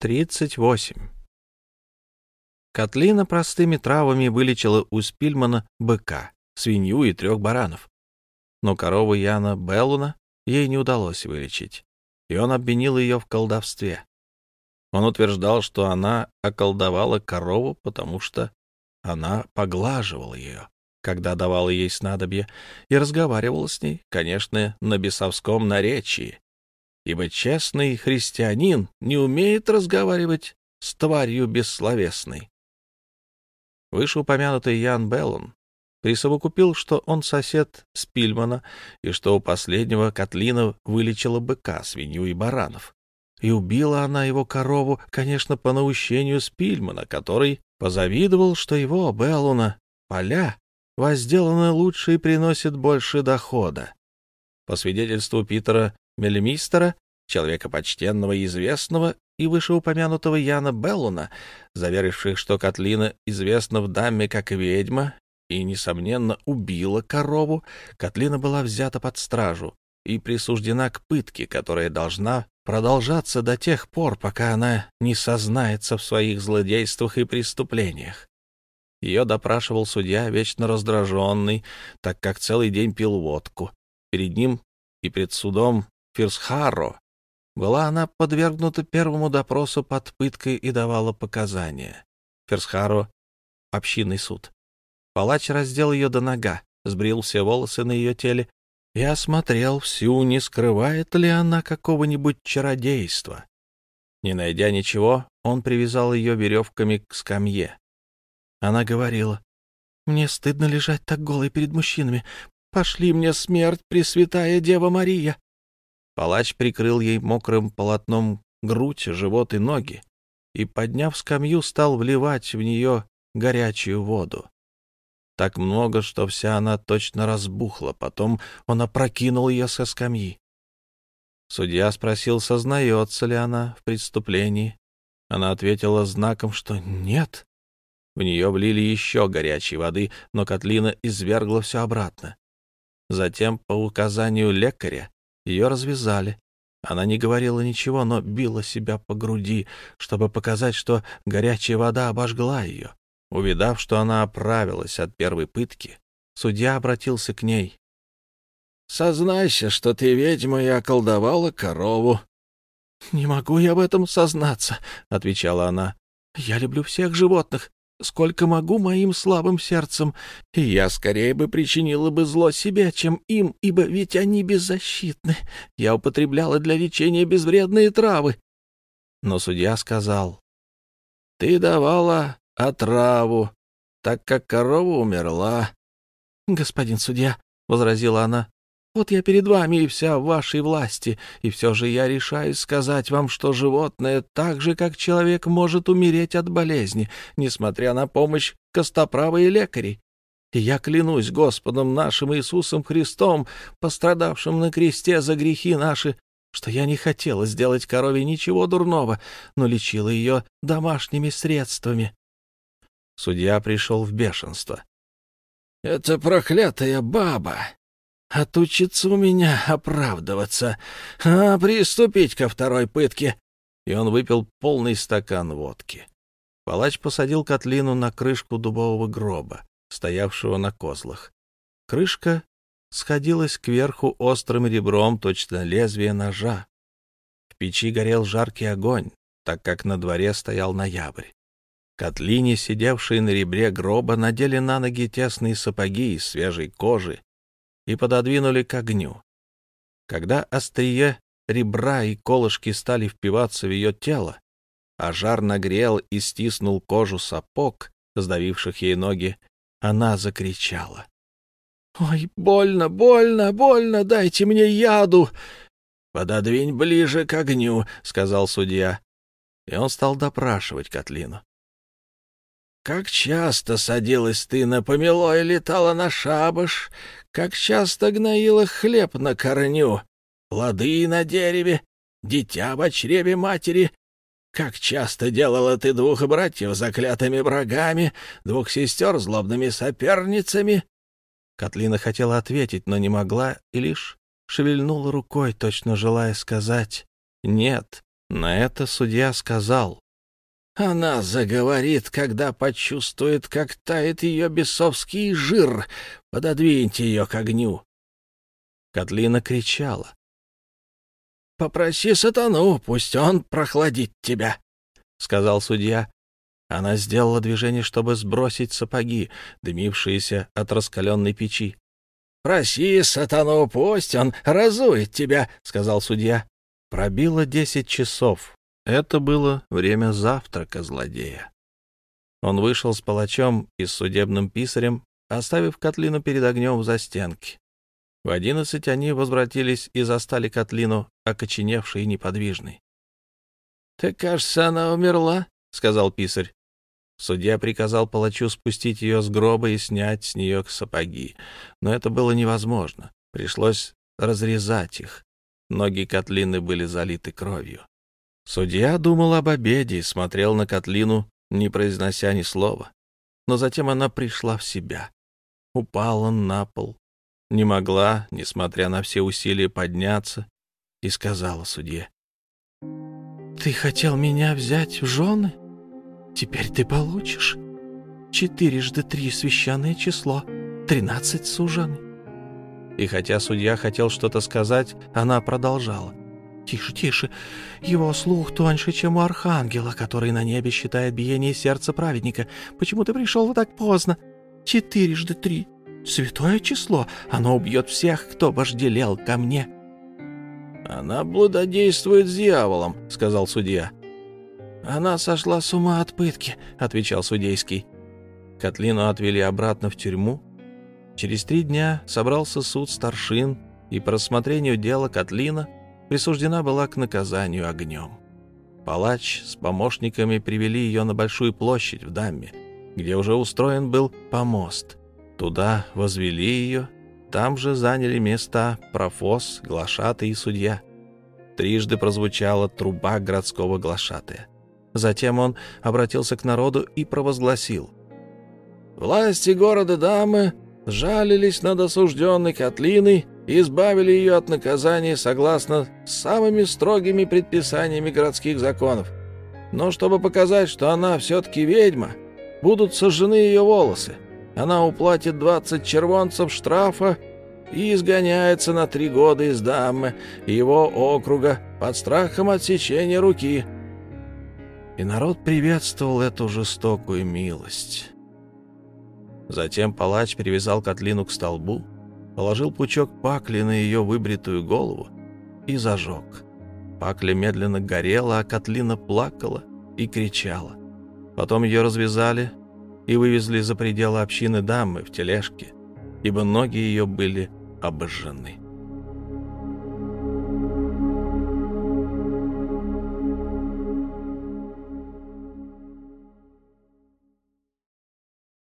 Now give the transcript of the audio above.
38. Котлина простыми травами вылечила у Спильмана быка, свинью и трех баранов. Но корову Яна Беллуна ей не удалось вылечить, и он обвинил ее в колдовстве. Он утверждал, что она околдовала корову, потому что она поглаживала ее, когда давала ей снадобье, и разговаривала с ней, конечно, на бесовском наречии, ибо честный христианин не умеет разговаривать с тварью бессловесной. Вышеупомянутый Ян Беллон присовокупил, что он сосед Спильмана и что у последнего Котлина вылечила быка, свинью и баранов. И убила она его корову, конечно, по наущению Спильмана, который позавидовал, что его, Беллуна, поля возделаны лучше и приносят больше дохода. По свидетельству Питера Мельмистера, человека почтенного и известного, и вышеупомянутого Яна Беллуна, заверивших, что Котлина известна в даме как ведьма и, несомненно, убила корову, Котлина была взята под стражу и присуждена к пытке, которая должна продолжаться до тех пор, пока она не сознается в своих злодействах и преступлениях. Ее допрашивал судья, вечно раздраженный, так как целый день пил водку. Перед ним и перед судом Фирсхаро была она подвергнута первому допросу под пыткой и давала показания. Ферсхаро — общинный суд. Палач раздел ее до нога, сбрил все волосы на ее теле и осмотрел всю, не скрывает ли она какого-нибудь чародейства. Не найдя ничего, он привязал ее веревками к скамье. Она говорила, «Мне стыдно лежать так голой перед мужчинами. Пошли мне смерть, Пресвятая Дева Мария!» Палач прикрыл ей мокрым полотном грудь, живот и ноги и, подняв скамью, стал вливать в нее горячую воду. Так много, что вся она точно разбухла. Потом он опрокинул ее со скамьи. Судья спросил, сознается ли она в преступлении. Она ответила знаком, что нет. В нее влили еще горячей воды, но Котлина извергла все обратно. Затем, по указанию лекаря, ее развязали. Она не говорила ничего, но била себя по груди, чтобы показать, что горячая вода обожгла ее. Увидав, что она оправилась от первой пытки, судья обратился к ней. — Сознайся, что ты ведьма и околдовала корову. — Не могу я в этом сознаться, — отвечала она. — Я люблю всех животных, сколько могу моим слабым сердцем, и я скорее бы причинила бы зло себе, чем им, ибо ведь они беззащитны. Я употребляла для лечения безвредные травы. Но судья сказал, — Ты давала отраву, так как корова умерла. — Господин судья, — возразила она, вот я перед вами и вся в вашей власти, и все же я решаюсь сказать вам, что животное так же, как человек, может умереть от болезни, несмотря на помощь костоправа и лекарей. И я клянусь Господом нашим Иисусом Христом, пострадавшим на кресте за грехи наши, что я не хотела сделать корове ничего дурного, но лечила ее домашними средствами. Судья пришел в бешенство. — Это проклятая баба! Отучиться у меня оправдываться, а приступить ко второй пытке. И он выпил полный стакан водки. Палач посадил Котлину на крышку дубового гроба, стоявшего на козлах. Крышка сходилась кверху острым ребром, точно лезвие ножа. В печи горел жаркий огонь, так как на дворе стоял ноябрь. Котлине, сидевшей на ребре гроба, надели на ноги тесные сапоги из свежей кожи и пододвинули к огню. Когда острие ребра и колышки стали впиваться в ее тело, а жар нагрел и стиснул кожу сапог, сдавивших ей ноги, она закричала. — Ой, больно, больно, больно, дайте мне яду! — Пододвинь ближе к огню, — сказал судья. И он стал допрашивать Котлину. Как часто садилась ты на помело и летала на шабаш? Как часто гноила хлеб на корню, плоды на дереве, дитя в чреве матери? Как часто делала ты двух братьев заклятыми врагами, двух сестер злобными соперницами?» Котлина хотела ответить, но не могла и лишь шевельнула рукой, точно желая сказать «нет». На это судья сказал, «Она заговорит, когда почувствует, как тает ее бесовский жир. Пододвиньте ее к огню». Котлина кричала. «Попроси сатану, пусть он прохладит тебя», — сказал судья. Она сделала движение, чтобы сбросить сапоги, дымившиеся от раскаленной печи. «Проси сатану, пусть он разует тебя», — сказал судья. Пробило десять часов. Это было время завтрака злодея. Он вышел с палачом и с судебным писарем, оставив Котлину перед огнем в застенке. В одиннадцать они возвратились и застали Котлину, окоченевшей и неподвижной. — Ты, кажется, она умерла, — сказал писарь. Судья приказал палачу спустить ее с гроба и снять с нее сапоги, но это было невозможно. Пришлось разрезать их. Ноги Котлины были залиты кровью. Судья думал об обеде и смотрел на Котлину, не произнося ни слова. Но затем она пришла в себя. Упала на пол. Не могла, несмотря на все усилия, подняться и сказала судье. «Ты хотел меня взять в жены?» Теперь ты получишь. Четырежды три священное число, тринадцать сужены. И хотя судья хотел что-то сказать, она продолжала. «Тише, тише. Его слух тоньше, чем у архангела, который на небе считает биение сердца праведника. Почему ты пришел вот так поздно? Четырежды три. Святое число. Оно убьет всех, кто вожделел ко мне». «Она блудодействует с дьяволом», — сказал судья. «Она сошла с ума от пытки», — отвечал судейский. Котлину отвели обратно в тюрьму. Через три дня собрался суд старшин, и по рассмотрению дела Котлина присуждена была к наказанию огнем. Палач с помощниками привели ее на большую площадь в Дамме, где уже устроен был помост. Туда возвели ее, там же заняли места профос, глашатый и судья. Трижды прозвучала труба городского глашатая. Затем он обратился к народу и провозгласил. «Власти города Дамы жалились над осужденной Котлиной избавили ее от наказания согласно самыми строгими предписаниями городских законов. Но чтобы показать, что она все-таки ведьма, будут сожжены ее волосы. Она уплатит 20 червонцев штрафа и изгоняется на три года из Даммы и его округа под страхом отсечения руки» и народ приветствовал эту жестокую милость. Затем палач привязал Котлину к столбу, положил пучок пакли на ее выбритую голову и зажег. Пакля медленно горела, а Котлина плакала и кричала. Потом ее развязали и вывезли за пределы общины дамы в тележке, ибо ноги ее были обожжены.